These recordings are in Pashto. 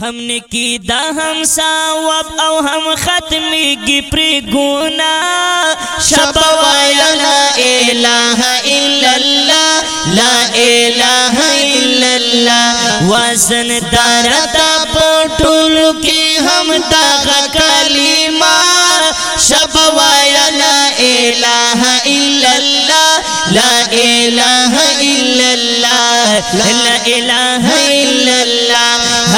هم نکی دا هم ساواب او هم ختمی گی پری گونا شب وایا لا الہ الا اللہ لا الہ الا اللہ وزن دارتا پوٹولو کی هم داغ کلیمہ شب وایا لا الہ الا اللہ لا الہ الا اللہ لا الہ الا اللہ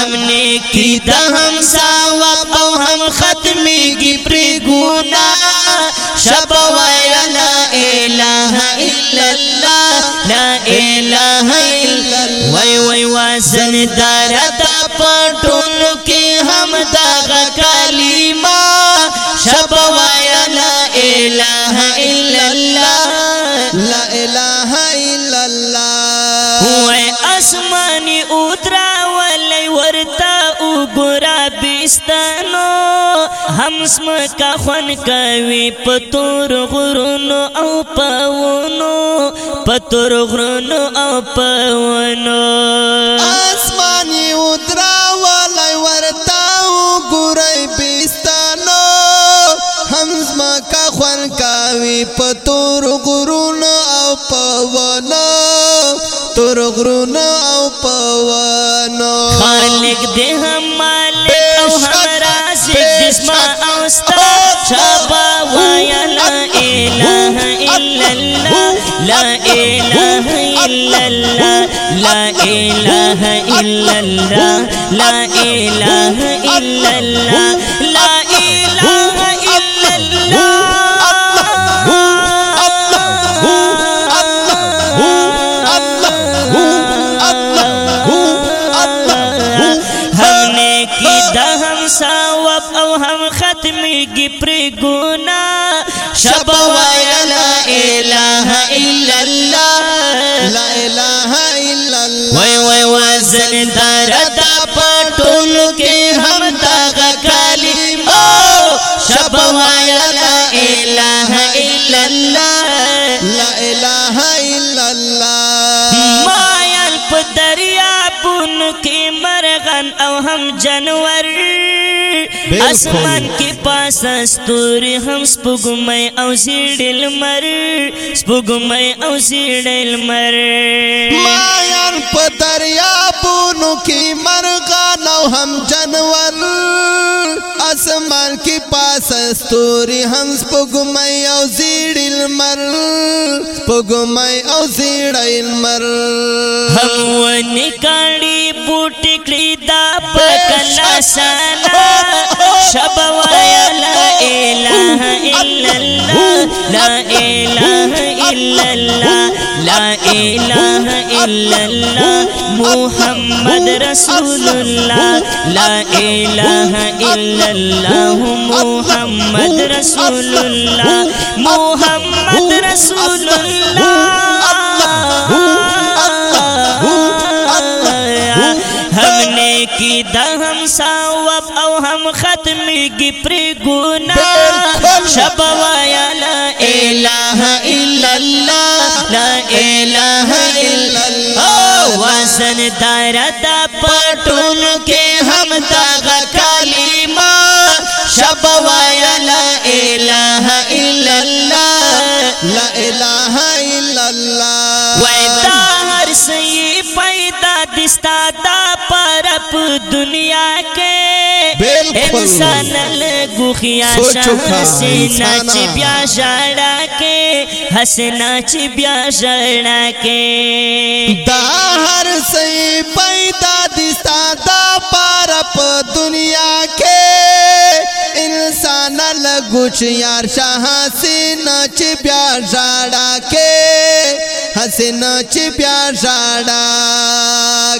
ہم نے کی دہم ہم سا وقت و ہم ختمی گی پری گونا شب و ایلا لا الہ الا اللہ لا الہ الا اللہ وی وی وازن دارتا پانٹون کی ہم داغ کالیمہ شب و ایلا لا الہ الا اللہ لا الہ الا اللہ ہوئے اسمانی اترہ افغانستانو هم سمکا خون کوي پتور غرونو او پاونو پتور غرونو او پاونو اسماني ودرا ولای ورتا وګورای بيستانو هم سمکا خون کوي پتور غرونو او پاونو تور غرونو او پاونو خالق دې هم او ستا چابا ویل الہ الا اللہ لا اله الا الله لا اله الا الله لا اله الا الله پر گنا شب ویل الہ الا اللہ لا الہ الا اللہ وی وی وزن دارتا پٹول کے ہم تاغ کلمہ شب ویل الہ الا اللہ لا الہ الا اللہ مایل پدریا پون کی مرغن او هم جنور اسمان کے پاس استور ہم سپگمے او سیڑل مر سپگمے او سیڑل مر مایاں پتر یا پونو کی مر نو ہم جنور اسمان کے پاس استور ہم سپگمے او سیڑل مر سپگمے او سیڑل مر ہم ونی پکلا شب لا لا الہ الہ الا الا اللہ اللہ لا الہ الا اللہ محمد رسول اللہ لا الہ الا اللہ محمد رسول اللہ محمد رسول اللہ ختمی ختم پری گنا شب وایا لا لا الہ الہ الا الا اللہ اللہ پٹون کے ہم وسن درد شب وایا لا لا الہ الہ الا الا اللہ اللہ ویدہ ہر سی پیدا دستا دا پرپ دنیا انسان لگو خیا شہر سے ناچ بیا جڑا کے ہس ناچ بیا جڑا کے دا ہر سے پیدا دستا دا پارپ دنیا کے انسان لگو یار شاہ سے ناچ بیا جڑا کے ہس ناچ بیا جڑا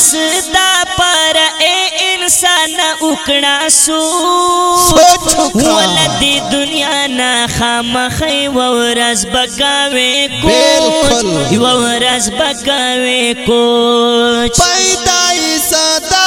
ستا پر اے انسان وکړه سوچ ولد دنیا نه خامخې ورځ بکاوي کوچ ورځ بکاوي کوچ پیدای ستا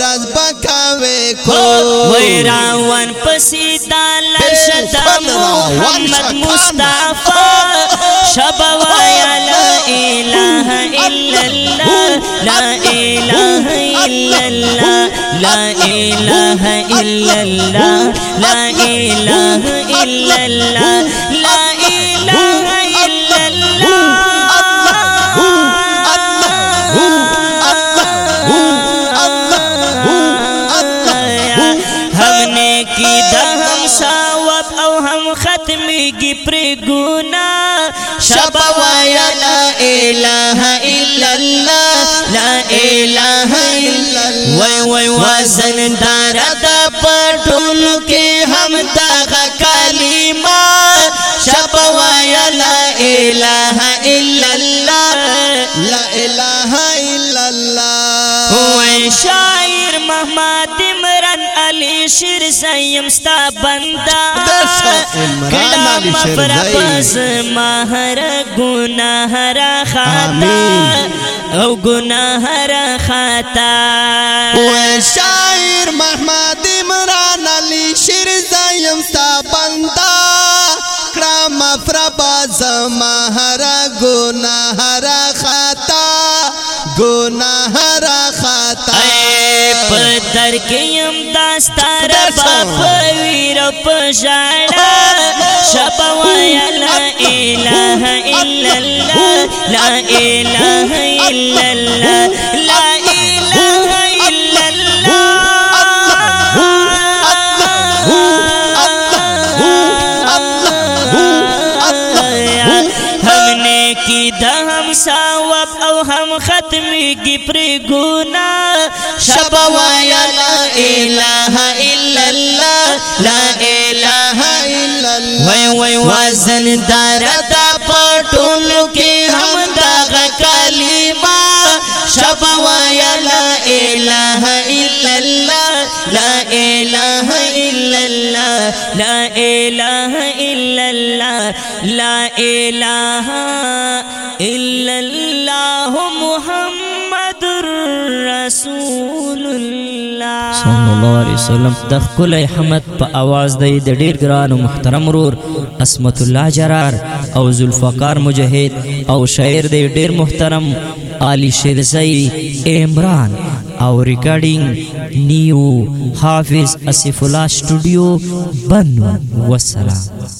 ورځ پکاوي کو ويراون پسې دال شدا محمد مصطفی شب يا لا اله الا الله لا اله الا الله لا اله الا الله لا اله الا الله کی پر گنا شبا وایا لا الہ الا اللہ لا الہ الا اللہ وای وای وزن دار دا پټول کې هم دا کلمہ شبا وایا لا الہ الا اللہ لا الہ الا اللہ وای شاعر محمد عمران علی شیر زیم ستا بندا کلام مفرپس ماهر گناه را خطا او گناه را خطا و شاعر محمد عمران علی شیر زیم ستا بندا کلام مفرپس ماهر گناه را خطا گناه در کیم داستار باپ ویر پشاڑا شب ویا لا الہ الا اللہ لا الہ الا اللہ لا الہ الا اللہ ہم نے کی دہم ساوب او ہم ختمی کی پر گناہ شب اله الا الله لا اله الا الله وای وای وزن دار دا پټول کې هم دا کلمه شب وای لا اله الا الله لا اله الا الله لا اله الا الله لا اله الا الله محمد رسول صلی الله علیه وسلم د خپل احمد په आवाज د ډیر ګران محترم رور اسمت الله جرار او ذوالفقار مجاهد او شاعر د ډیر محترم علي شیرزئی عمران او ریکارډینګ نیو حافظ اسف الله سټوډیو بنو وسلام